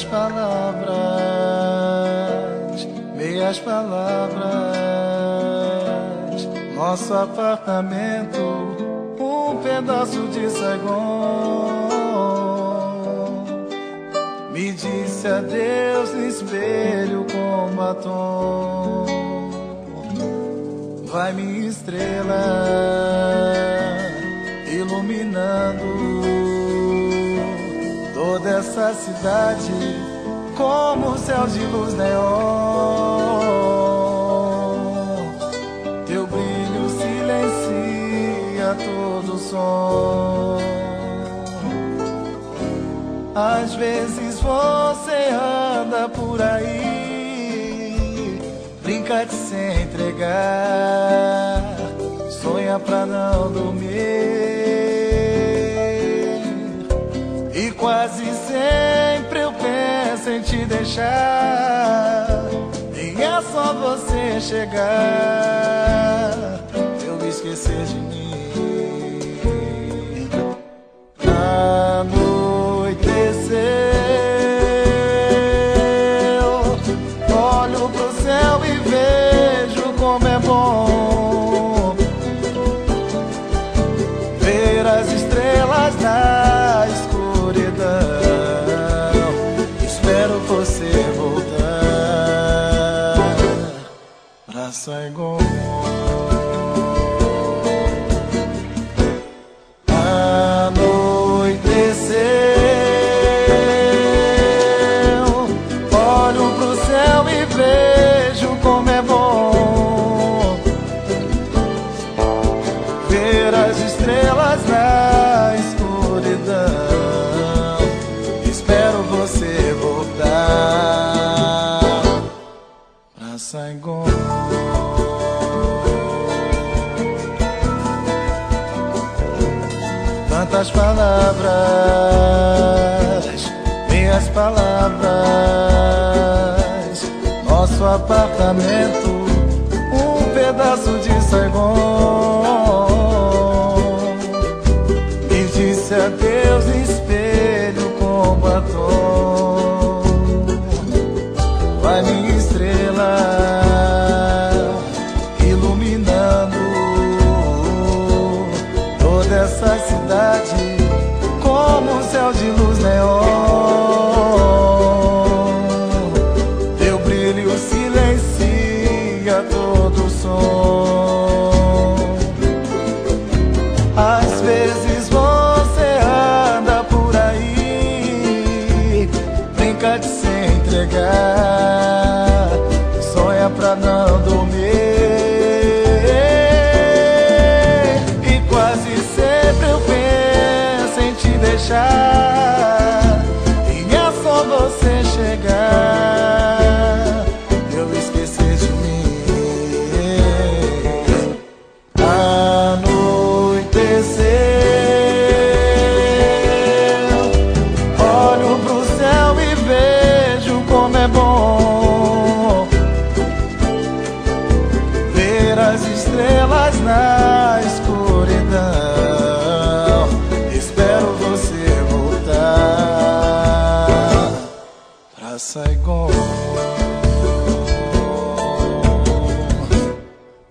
Tantas palavras, meias palavras. Nosso apartamento, um pedaço de Saigon. Me disse adeus no espelho com batom. Vai minha estrela toda essa cidade como céu de luz neon. Teu brilho silencia todo som. Às vezes você anda por aí, brinca de se entregar, sonha pra não penso em te deixar. E é só você chegar, eu me esquecer de mim. Saigon. Tantas palavras, minhas palavras, nosso apartamento, um pedaço de Saigon. Me disse adeus, espelho com batom. Essa cidade como um céu de luz neon. Teu brilho silencia todo som. Às vezes você anda por aí, brinca de se entregar, sonha pra não dormir. Saigon.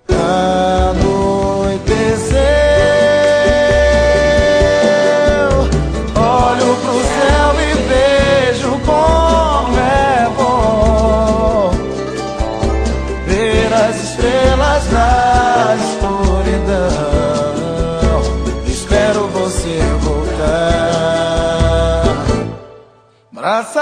Anoiteceu, olho pro céu e vejo como é bom ver as estrelas na escuridão. Espero você voltar Saigon.